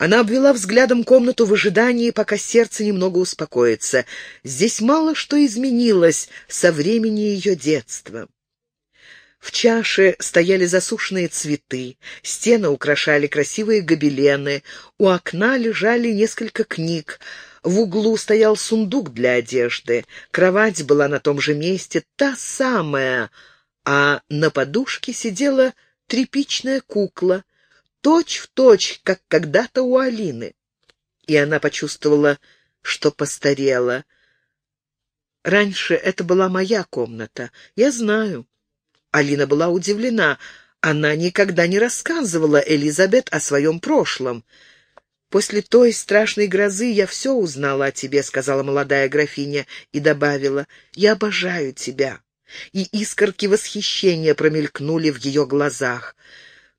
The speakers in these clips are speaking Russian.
Она обвела взглядом комнату в ожидании, пока сердце немного успокоится. Здесь мало что изменилось со времени ее детства. В чаше стояли засушенные цветы, стены украшали красивые гобелены, у окна лежали несколько книг, в углу стоял сундук для одежды, кровать была на том же месте, та самая, а на подушке сидела тряпичная кукла, точь в точь, как когда-то у Алины. И она почувствовала, что постарела. Раньше это была моя комната, я знаю. Алина была удивлена. Она никогда не рассказывала Элизабет о своем прошлом. «После той страшной грозы я все узнала о тебе», — сказала молодая графиня и добавила, «Я обожаю тебя». И искорки восхищения промелькнули в ее глазах.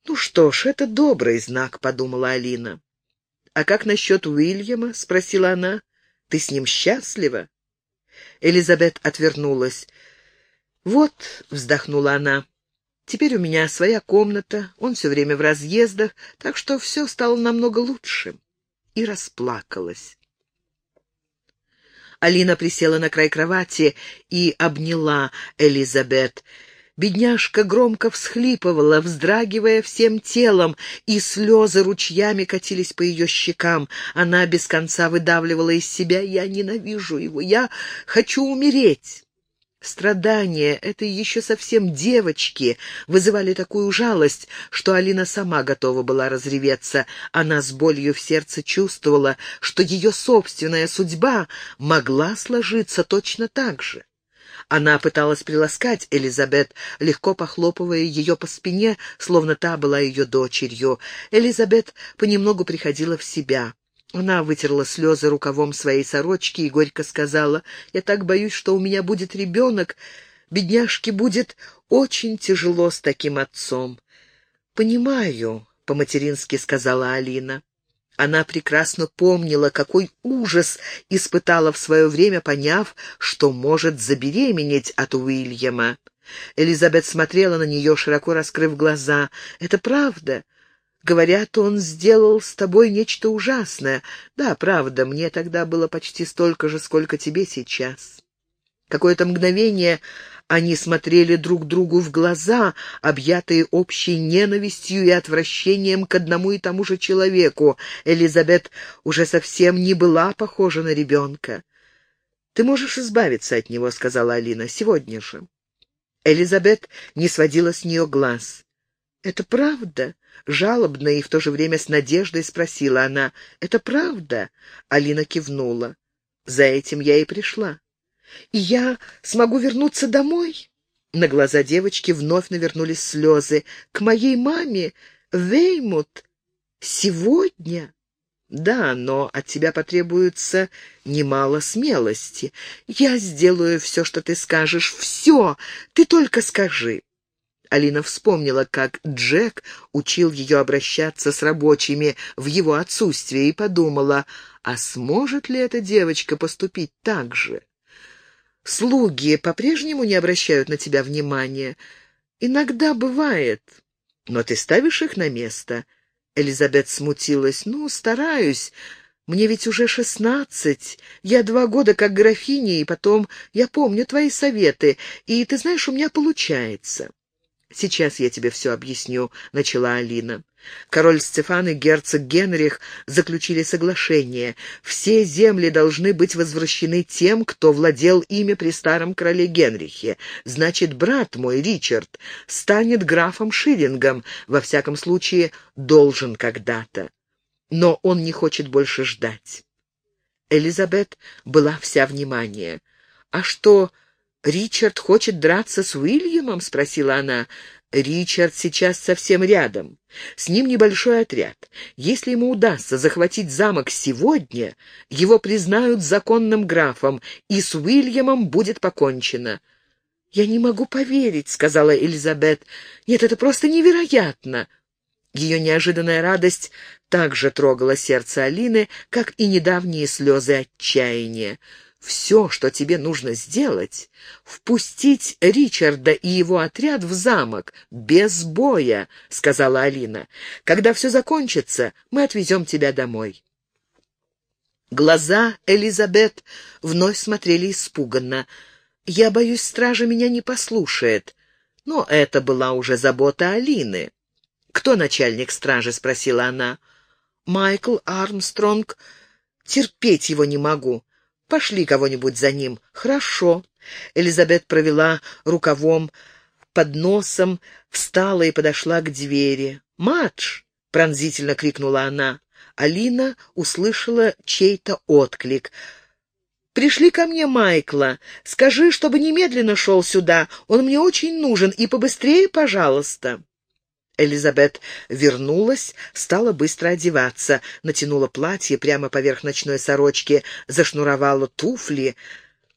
«Ну что ж, это добрый знак», — подумала Алина. «А как насчет Уильяма?» — спросила она. «Ты с ним счастлива?» Элизабет отвернулась. «Вот», — вздохнула она, — «теперь у меня своя комната, он все время в разъездах, так что все стало намного лучше». И расплакалась. Алина присела на край кровати и обняла Элизабет. Бедняжка громко всхлипывала, вздрагивая всем телом, и слезы ручьями катились по ее щекам. Она без конца выдавливала из себя «Я ненавижу его! Я хочу умереть!» Страдания этой еще совсем девочки вызывали такую жалость, что Алина сама готова была разреветься. Она с болью в сердце чувствовала, что ее собственная судьба могла сложиться точно так же. Она пыталась приласкать Элизабет, легко похлопывая ее по спине, словно та была ее дочерью. Элизабет понемногу приходила в себя. Она вытерла слезы рукавом своей сорочки и горько сказала, «Я так боюсь, что у меня будет ребенок. Бедняжке будет очень тяжело с таким отцом». «Понимаю», — по-матерински сказала Алина. Она прекрасно помнила, какой ужас испытала в свое время, поняв, что может забеременеть от Уильяма. Элизабет смотрела на нее, широко раскрыв глаза. «Это правда?» Говорят, он сделал с тобой нечто ужасное. Да, правда, мне тогда было почти столько же, сколько тебе сейчас. Какое-то мгновение они смотрели друг другу в глаза, объятые общей ненавистью и отвращением к одному и тому же человеку. Элизабет уже совсем не была похожа на ребенка. «Ты можешь избавиться от него», — сказала Алина, — «сегодня же». Элизабет не сводила с нее глаз. «Это правда?» — жалобно и в то же время с надеждой спросила она. «Это правда?» — Алина кивнула. «За этим я и пришла. И я смогу вернуться домой?» На глаза девочки вновь навернулись слезы. «К моей маме? Веймут? Сегодня?» «Да, но от тебя потребуется немало смелости. Я сделаю все, что ты скажешь. Все! Ты только скажи!» Алина вспомнила, как Джек учил ее обращаться с рабочими в его отсутствие и подумала, а сможет ли эта девочка поступить так же? Слуги по-прежнему не обращают на тебя внимания. Иногда бывает, но ты ставишь их на место. Элизабет смутилась. «Ну, стараюсь. Мне ведь уже шестнадцать. Я два года как графиня, и потом я помню твои советы, и, ты знаешь, у меня получается». «Сейчас я тебе все объясню», — начала Алина. Король Стефан и герцог Генрих заключили соглашение. Все земли должны быть возвращены тем, кто владел ими при старом короле Генрихе. Значит, брат мой, Ричард, станет графом Шиллингом, во всяком случае, должен когда-то. Но он не хочет больше ждать. Элизабет была вся внимание. «А что, «Ричард хочет драться с Уильямом?» — спросила она. «Ричард сейчас совсем рядом. С ним небольшой отряд. Если ему удастся захватить замок сегодня, его признают законным графом, и с Уильямом будет покончено». «Я не могу поверить», — сказала Элизабет. «Нет, это просто невероятно». Ее неожиданная радость также трогала сердце Алины, как и недавние слезы отчаяния. Все, что тебе нужно сделать, впустить Ричарда и его отряд в замок, без боя, — сказала Алина. Когда все закончится, мы отвезем тебя домой. Глаза Элизабет вновь смотрели испуганно. «Я боюсь, стража меня не послушает». Но это была уже забота Алины. «Кто начальник стражи?» — спросила она. «Майкл Армстронг. Терпеть его не могу. Пошли кого-нибудь за ним». «Хорошо». Элизабет провела рукавом под носом, встала и подошла к двери. «Мадж!» — пронзительно крикнула она. Алина услышала чей-то отклик. «Пришли ко мне Майкла. Скажи, чтобы немедленно шел сюда. Он мне очень нужен. И побыстрее, пожалуйста». Элизабет вернулась, стала быстро одеваться, натянула платье прямо поверх ночной сорочки, зашнуровала туфли.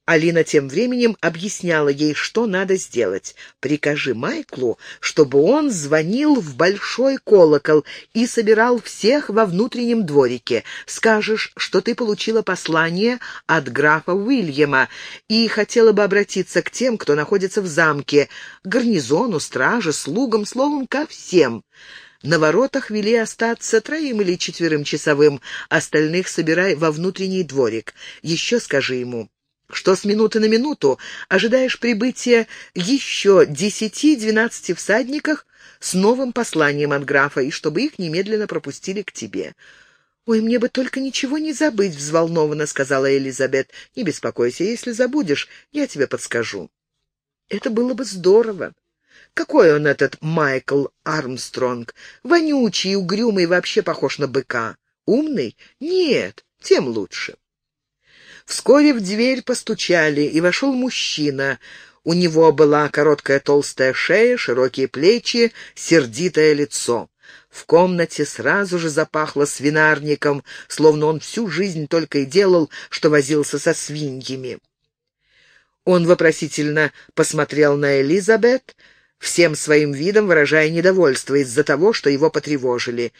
Алина тем временем объясняла ей, что надо сделать. «Прикажи Майклу, чтобы он звонил в большой колокол и собирал всех во внутреннем дворике. Скажешь, что ты получила послание от графа Уильяма и хотела бы обратиться к тем, кто находится в замке, гарнизону, страже, слугам, словом, ко всем». На воротах вели остаться троим или четверым часовым, остальных собирай во внутренний дворик. Еще скажи ему, что с минуты на минуту ожидаешь прибытия еще десяти-двенадцати всадников с новым посланием от графа, и чтобы их немедленно пропустили к тебе. «Ой, мне бы только ничего не забыть», — взволнованно сказала Элизабет. «Не беспокойся, если забудешь, я тебе подскажу». «Это было бы здорово. Какой он этот Майкл Армстронг? Вонючий, угрюмый, вообще похож на быка. Умный? Нет, тем лучше». Вскоре в дверь постучали, и вошел мужчина. У него была короткая толстая шея, широкие плечи, сердитое лицо. В комнате сразу же запахло свинарником, словно он всю жизнь только и делал, что возился со свиньями. Он вопросительно посмотрел на Элизабет, всем своим видом выражая недовольство из-за того, что его потревожили.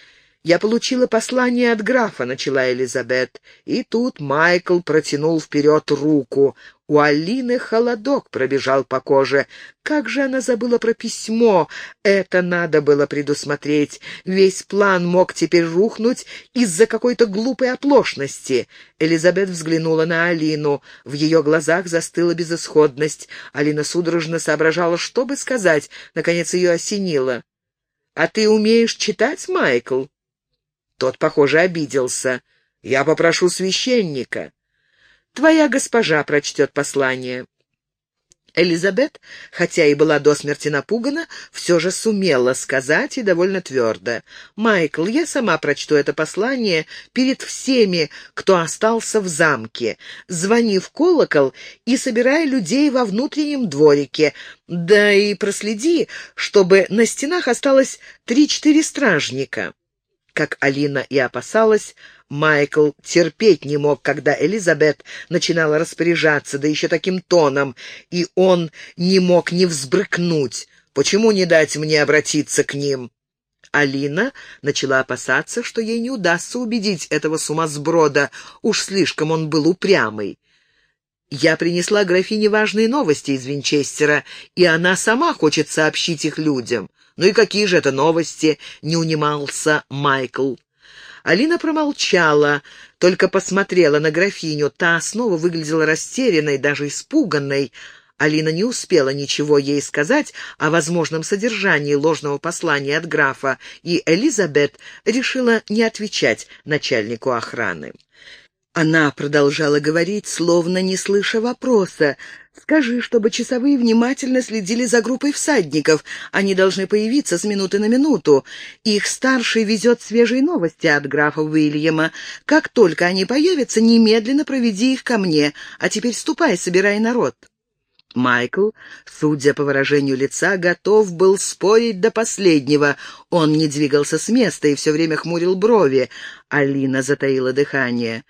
«Я получила послание от графа», — начала Элизабет. И тут Майкл протянул вперед руку. У Алины холодок пробежал по коже. Как же она забыла про письмо? Это надо было предусмотреть. Весь план мог теперь рухнуть из-за какой-то глупой оплошности. Элизабет взглянула на Алину. В ее глазах застыла безысходность. Алина судорожно соображала, что бы сказать. Наконец ее осенило. «А ты умеешь читать, Майкл?» Тот, похоже, обиделся. «Я попрошу священника». «Твоя госпожа прочтет послание». Элизабет, хотя и была до смерти напугана, все же сумела сказать и довольно твердо. «Майкл, я сама прочту это послание перед всеми, кто остался в замке. Звони в колокол и собирай людей во внутреннем дворике. Да и проследи, чтобы на стенах осталось три-четыре стражника». Как Алина и опасалась, Майкл терпеть не мог, когда Элизабет начинала распоряжаться, да еще таким тоном, и он не мог не взбрыкнуть. «Почему не дать мне обратиться к ним?» Алина начала опасаться, что ей не удастся убедить этого сумасброда, уж слишком он был упрямый. «Я принесла графине важные новости из Винчестера, и она сама хочет сообщить их людям». «Ну и какие же это новости?» — не унимался Майкл. Алина промолчала, только посмотрела на графиню. Та снова выглядела растерянной, даже испуганной. Алина не успела ничего ей сказать о возможном содержании ложного послания от графа, и Элизабет решила не отвечать начальнику охраны. Она продолжала говорить, словно не слыша вопроса. «Скажи, чтобы часовые внимательно следили за группой всадников. Они должны появиться с минуты на минуту. Их старший везет свежие новости от графа Уильяма. Как только они появятся, немедленно проведи их ко мне. А теперь ступай, собирай народ». Майкл, судя по выражению лица, готов был спорить до последнего. Он не двигался с места и все время хмурил брови. Алина затаила дыхание.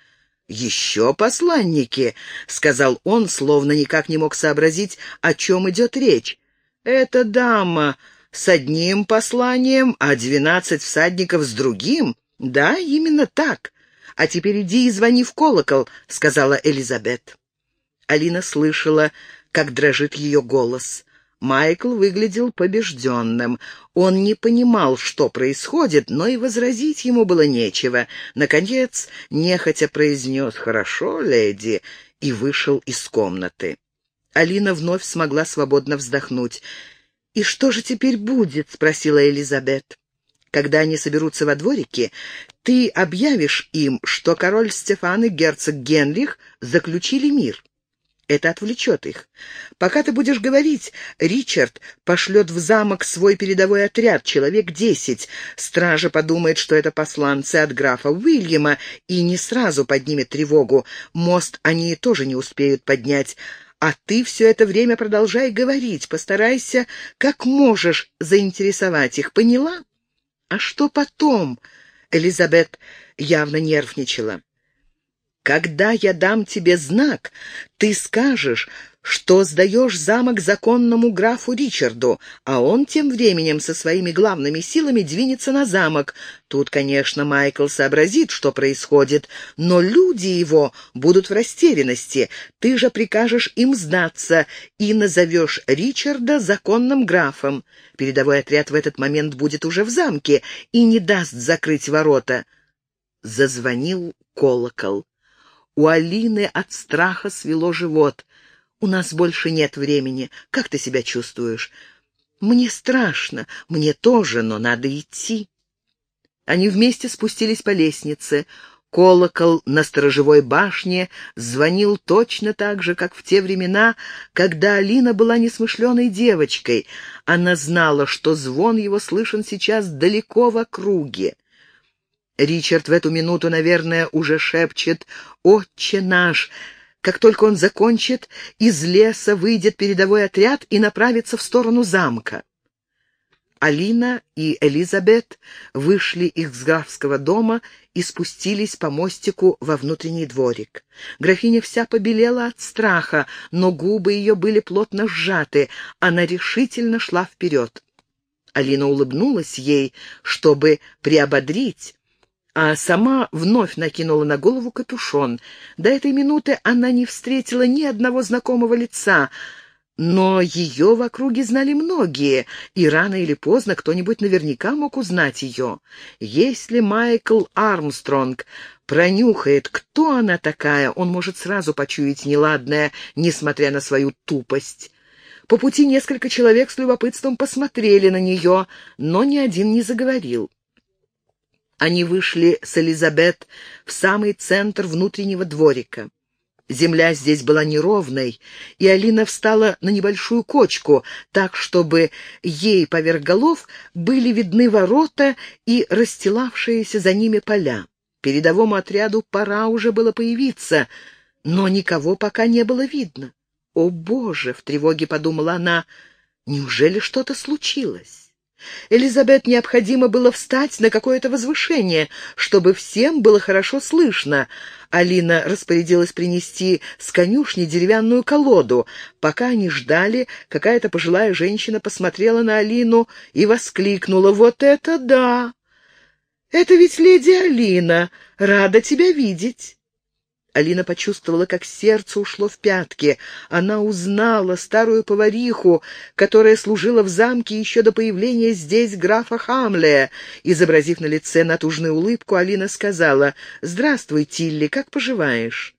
«Еще посланники», — сказал он, словно никак не мог сообразить, о чем идет речь. «Эта дама с одним посланием, а двенадцать всадников с другим? Да, именно так. А теперь иди и звони в колокол», — сказала Элизабет. Алина слышала, как дрожит ее голос. Майкл выглядел побежденным. Он не понимал, что происходит, но и возразить ему было нечего. Наконец, нехотя произнес «Хорошо, леди», и вышел из комнаты. Алина вновь смогла свободно вздохнуть. «И что же теперь будет?» — спросила Элизабет. «Когда они соберутся во дворике, ты объявишь им, что король Стефан и герцог Генрих заключили мир. Это отвлечет их. Пока ты будешь говорить, Ричард пошлет в замок свой передовой отряд, человек десять. Стража подумает, что это посланцы от графа Уильяма, и не сразу поднимет тревогу. Мост они тоже не успеют поднять. А ты все это время продолжай говорить, постарайся, как можешь, заинтересовать их. Поняла? А что потом? Элизабет явно нервничала. Когда я дам тебе знак, ты скажешь, что сдаешь замок законному графу Ричарду, а он тем временем со своими главными силами двинется на замок. Тут, конечно, Майкл сообразит, что происходит, но люди его будут в растерянности. Ты же прикажешь им сдаться и назовешь Ричарда законным графом. Передовой отряд в этот момент будет уже в замке и не даст закрыть ворота. Зазвонил колокол. У Алины от страха свело живот. «У нас больше нет времени. Как ты себя чувствуешь?» «Мне страшно. Мне тоже, но надо идти». Они вместе спустились по лестнице. Колокол на сторожевой башне звонил точно так же, как в те времена, когда Алина была несмышленой девочкой. Она знала, что звон его слышен сейчас далеко в округе. Ричард в эту минуту, наверное, уже шепчет «Отче наш!». Как только он закончит, из леса выйдет передовой отряд и направится в сторону замка. Алина и Элизабет вышли из графского дома и спустились по мостику во внутренний дворик. Графиня вся побелела от страха, но губы ее были плотно сжаты. Она решительно шла вперед. Алина улыбнулась ей, чтобы приободрить, а сама вновь накинула на голову капюшон. До этой минуты она не встретила ни одного знакомого лица, но ее в округе знали многие, и рано или поздно кто-нибудь наверняка мог узнать ее. Если Майкл Армстронг пронюхает, кто она такая, он может сразу почуять неладное, несмотря на свою тупость. По пути несколько человек с любопытством посмотрели на нее, но ни один не заговорил. Они вышли с Элизабет в самый центр внутреннего дворика. Земля здесь была неровной, и Алина встала на небольшую кочку, так, чтобы ей поверх голов были видны ворота и расстилавшиеся за ними поля. Передовому отряду пора уже было появиться, но никого пока не было видно. «О, Боже!» — в тревоге подумала она. «Неужели что-то случилось?» Элизабет необходимо было встать на какое-то возвышение, чтобы всем было хорошо слышно. Алина распорядилась принести с конюшни деревянную колоду. Пока они ждали, какая-то пожилая женщина посмотрела на Алину и воскликнула «Вот это да! Это ведь леди Алина! Рада тебя видеть!» Алина почувствовала, как сердце ушло в пятки. Она узнала старую повариху, которая служила в замке еще до появления здесь графа Хамлея. Изобразив на лице натужную улыбку, Алина сказала, «Здравствуй, Тилли, как поживаешь?»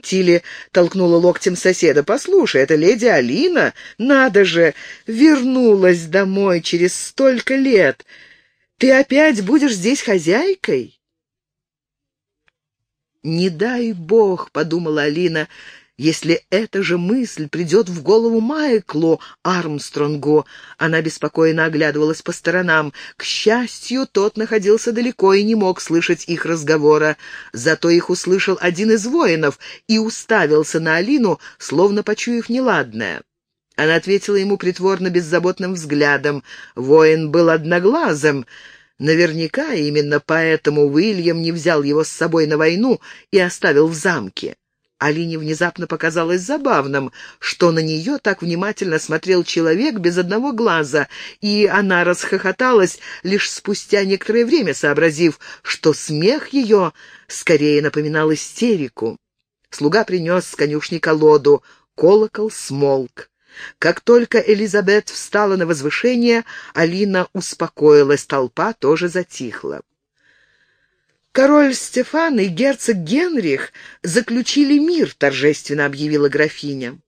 Тилли толкнула локтем соседа. «Послушай, это леди Алина? Надо же! Вернулась домой через столько лет! Ты опять будешь здесь хозяйкой?» «Не дай бог», — подумала Алина, — «если эта же мысль придет в голову Майклу Армстронгу». Она беспокойно оглядывалась по сторонам. К счастью, тот находился далеко и не мог слышать их разговора. Зато их услышал один из воинов и уставился на Алину, словно почуяв неладное. Она ответила ему притворно беззаботным взглядом. Воин был одноглазым, Наверняка именно поэтому Уильям не взял его с собой на войну и оставил в замке. Алине внезапно показалось забавным, что на нее так внимательно смотрел человек без одного глаза, и она расхохоталась, лишь спустя некоторое время сообразив, что смех ее скорее напоминал истерику. Слуга принес с конюшни колоду. Колокол смолк. Как только Элизабет встала на возвышение, Алина успокоилась, толпа тоже затихла. «Король Стефан и герцог Генрих заключили мир», — торжественно объявила графиня.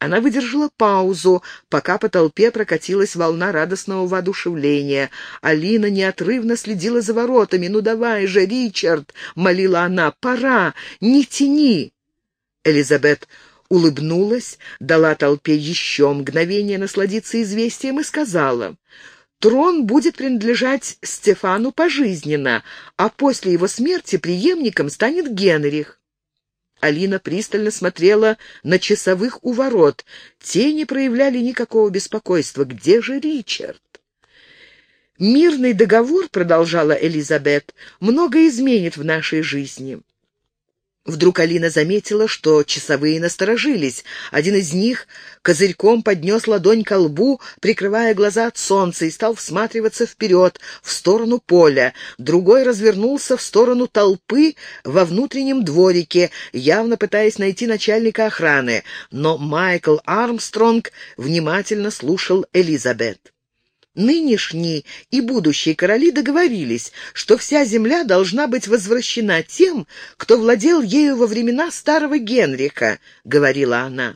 Она выдержала паузу, пока по толпе прокатилась волна радостного воодушевления. Алина неотрывно следила за воротами. «Ну давай же, Ричард!» — молила она. «Пора! Не тяни!» Элизабет улыбнулась, дала толпе еще мгновение насладиться известием и сказала, «Трон будет принадлежать Стефану пожизненно, а после его смерти преемником станет Генрих». Алина пристально смотрела на часовых у ворот. Те не проявляли никакого беспокойства. «Где же Ричард?» «Мирный договор, — продолжала Элизабет, — много изменит в нашей жизни. Вдруг Алина заметила, что часовые насторожились. Один из них козырьком поднес ладонь ко лбу, прикрывая глаза от солнца, и стал всматриваться вперед, в сторону поля. Другой развернулся в сторону толпы во внутреннем дворике, явно пытаясь найти начальника охраны. Но Майкл Армстронг внимательно слушал Элизабет. Нынешние и будущие короли договорились, что вся земля должна быть возвращена тем, кто владел ею во времена старого Генриха, — говорила она.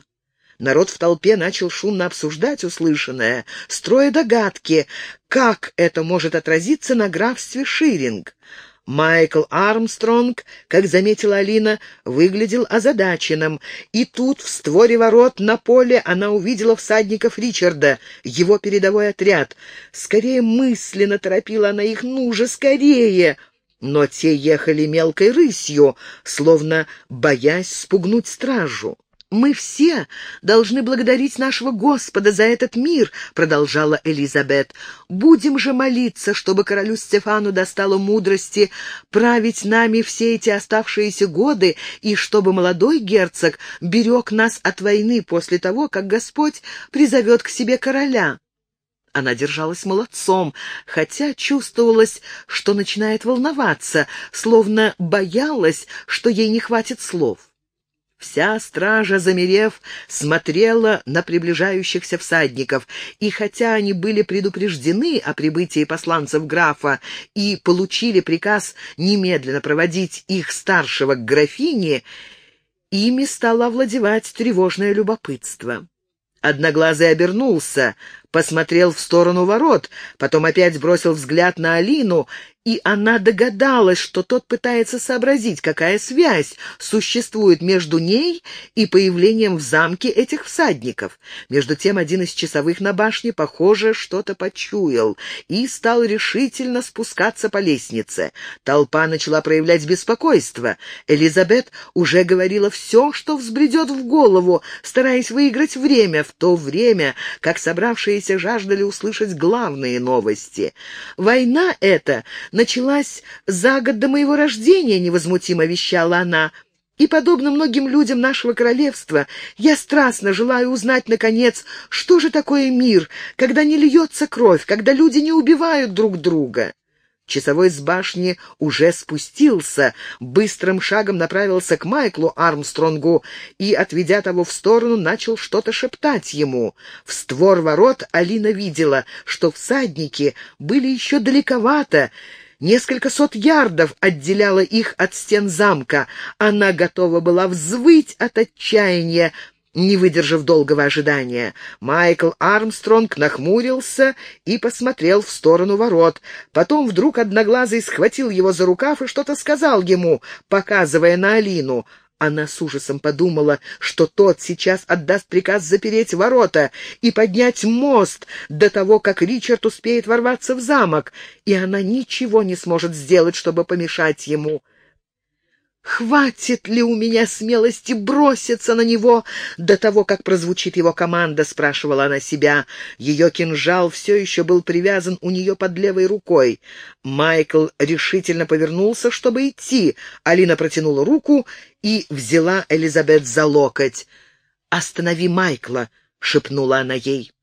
Народ в толпе начал шумно обсуждать услышанное, строя догадки, как это может отразиться на графстве Ширинг. Майкл Армстронг, как заметила Алина, выглядел озадаченным, и тут в створе ворот на поле она увидела всадников Ричарда, его передовой отряд. Скорее мысленно торопила она их, ну же, скорее! Но те ехали мелкой рысью, словно боясь спугнуть стражу. «Мы все должны благодарить нашего Господа за этот мир», — продолжала Элизабет. «Будем же молиться, чтобы королю Стефану достало мудрости править нами все эти оставшиеся годы, и чтобы молодой герцог берег нас от войны после того, как Господь призовет к себе короля». Она держалась молодцом, хотя чувствовалось, что начинает волноваться, словно боялась, что ей не хватит слов. Вся стража, замерев, смотрела на приближающихся всадников, и хотя они были предупреждены о прибытии посланцев графа и получили приказ немедленно проводить их старшего к графине, ими стало овладевать тревожное любопытство. Одноглазый обернулся, посмотрел в сторону ворот, потом опять бросил взгляд на Алину, и она догадалась, что тот пытается сообразить, какая связь существует между ней и появлением в замке этих всадников. Между тем один из часовых на башне, похоже, что-то почуял и стал решительно спускаться по лестнице. Толпа начала проявлять беспокойство. Элизабет уже говорила все, что взбредет в голову, стараясь выиграть время, в то время, как собравшиеся собравшиеся жаждали услышать главные новости. «Война эта началась за год до моего рождения», — невозмутимо вещала она. «И, подобно многим людям нашего королевства, я страстно желаю узнать, наконец, что же такое мир, когда не льется кровь, когда люди не убивают друг друга». Часовой с башни уже спустился, быстрым шагом направился к Майклу Армстронгу и, отведя того в сторону, начал что-то шептать ему. В створ ворот Алина видела, что всадники были еще далековато, Несколько сот ярдов отделяло их от стен замка. Она готова была взвыть от отчаяния, не выдержав долгого ожидания. Майкл Армстронг нахмурился и посмотрел в сторону ворот. Потом вдруг Одноглазый схватил его за рукав и что-то сказал ему, показывая на Алину. Она с ужасом подумала, что тот сейчас отдаст приказ запереть ворота и поднять мост до того, как Ричард успеет ворваться в замок, и она ничего не сможет сделать, чтобы помешать ему. «Хватит ли у меня смелости броситься на него до того, как прозвучит его команда?» — спрашивала она себя. Ее кинжал все еще был привязан у нее под левой рукой. Майкл решительно повернулся, чтобы идти. Алина протянула руку и взяла Элизабет за локоть. «Останови Майкла!» — шепнула она ей.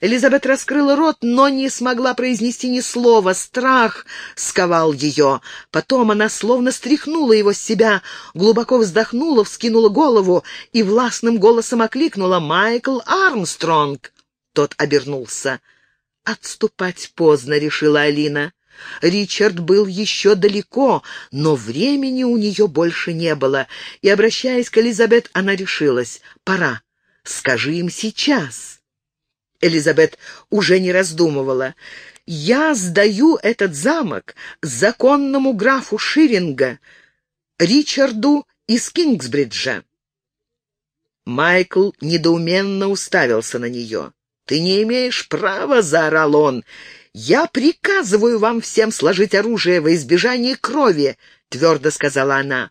Элизабет раскрыла рот, но не смогла произнести ни слова. Страх сковал ее. Потом она словно стряхнула его с себя, глубоко вздохнула, вскинула голову и властным голосом окликнула «Майкл Армстронг!». Тот обернулся. «Отступать поздно», — решила Алина. Ричард был еще далеко, но времени у нее больше не было, и, обращаясь к Элизабет, она решилась «Пора, скажи им сейчас». Элизабет уже не раздумывала. «Я сдаю этот замок законному графу Ширинга, Ричарду из Кингсбриджа». Майкл недоуменно уставился на нее. «Ты не имеешь права!» — заорал он. «Я приказываю вам всем сложить оружие во избежание крови!» — твердо сказала она.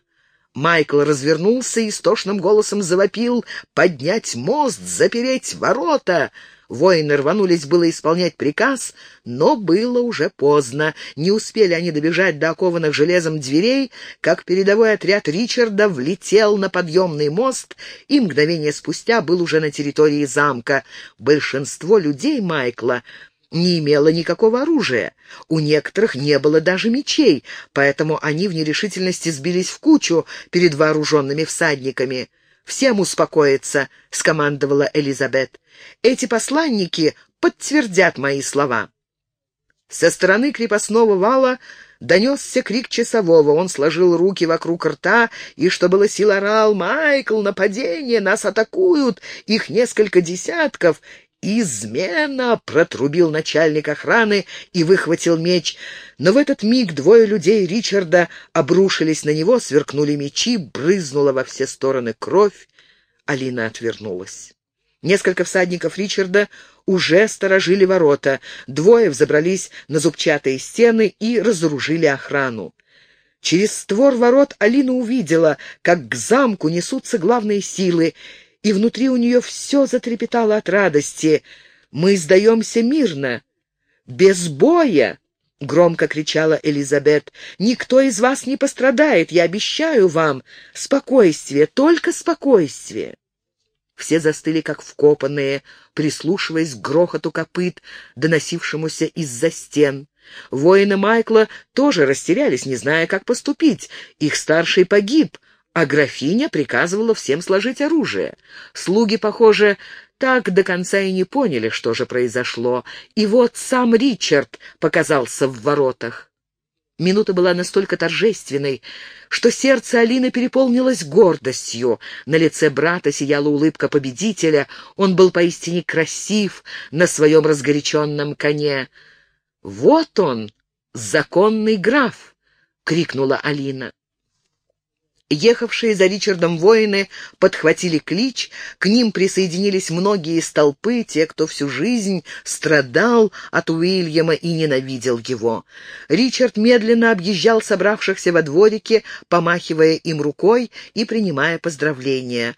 Майкл развернулся и истошным голосом завопил «Поднять мост! Запереть ворота!» Воины рванулись было исполнять приказ, но было уже поздно. Не успели они добежать до окованных железом дверей, как передовой отряд Ричарда влетел на подъемный мост и мгновение спустя был уже на территории замка. Большинство людей Майкла не имело никакого оружия. У некоторых не было даже мечей, поэтому они в нерешительности сбились в кучу перед вооруженными всадниками. «Всем успокоиться», — скомандовала Элизабет. «Эти посланники подтвердят мои слова». Со стороны крепостного вала донесся крик часового. Он сложил руки вокруг рта и, что было сил, орал «Майкл, нападение! Нас атакуют! Их несколько десятков!» «Измена!» — протрубил начальник охраны и выхватил меч. Но в этот миг двое людей Ричарда обрушились на него, сверкнули мечи, брызнула во все стороны кровь. Алина отвернулась. Несколько всадников Ричарда уже сторожили ворота. Двое взобрались на зубчатые стены и разоружили охрану. Через створ ворот Алина увидела, как к замку несутся главные силы, и внутри у нее все затрепетало от радости. «Мы сдаемся мирно, без боя!» — громко кричала Элизабет. «Никто из вас не пострадает, я обещаю вам. Спокойствие, только спокойствие!» Все застыли, как вкопанные, прислушиваясь к грохоту копыт, доносившемуся из-за стен. Воины Майкла тоже растерялись, не зная, как поступить. Их старший погиб, а графиня приказывала всем сложить оружие. Слуги, похоже, так до конца и не поняли, что же произошло, и вот сам Ричард показался в воротах. Минута была настолько торжественной, что сердце Алины переполнилось гордостью. На лице брата сияла улыбка победителя, он был поистине красив на своем разгоряченном коне. «Вот он, законный граф!» — крикнула Алина. Ехавшие за Ричардом воины подхватили клич, к ним присоединились многие из толпы, те, кто всю жизнь страдал от Уильяма и ненавидел его. Ричард медленно объезжал собравшихся во дворике, помахивая им рукой и принимая поздравления.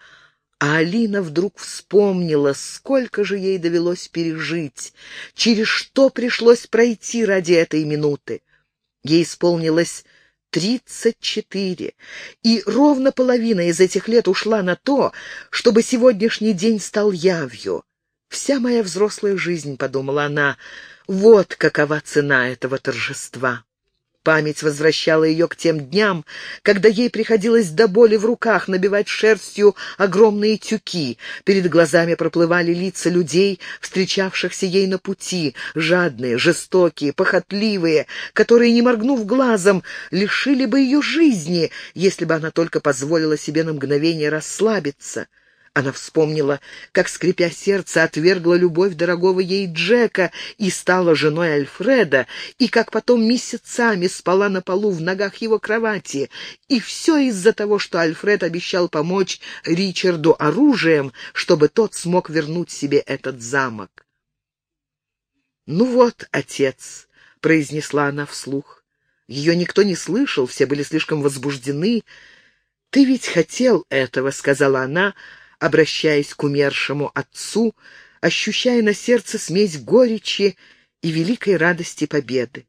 А Алина вдруг вспомнила, сколько же ей довелось пережить, через что пришлось пройти ради этой минуты. Ей исполнилось Тридцать четыре. И ровно половина из этих лет ушла на то, чтобы сегодняшний день стал явью. «Вся моя взрослая жизнь», — подумала она, — «вот какова цена этого торжества». Память возвращала ее к тем дням, когда ей приходилось до боли в руках набивать шерстью огромные тюки. Перед глазами проплывали лица людей, встречавшихся ей на пути, жадные, жестокие, похотливые, которые, не моргнув глазом, лишили бы ее жизни, если бы она только позволила себе на мгновение расслабиться. Она вспомнила, как, скрипя сердце, отвергла любовь дорогого ей Джека и стала женой Альфреда, и как потом месяцами спала на полу в ногах его кровати. И все из-за того, что Альфред обещал помочь Ричарду оружием, чтобы тот смог вернуть себе этот замок. «Ну вот, отец», — произнесла она вслух. Ее никто не слышал, все были слишком возбуждены. «Ты ведь хотел этого», — сказала она, — обращаясь к умершему отцу, ощущая на сердце смесь горечи и великой радости победы.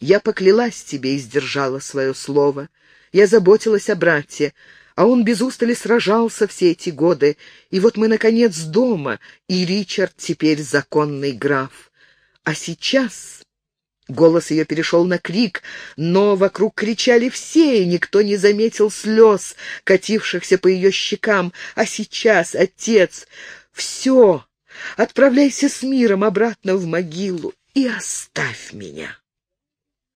Я поклялась тебе и сдержала свое слово. Я заботилась о брате, а он без устали сражался все эти годы. И вот мы, наконец, дома, и Ричард теперь законный граф. А сейчас...» Голос ее перешел на крик, но вокруг кричали все, и никто не заметил слез, катившихся по ее щекам. «А сейчас, отец, все, отправляйся с миром обратно в могилу и оставь меня».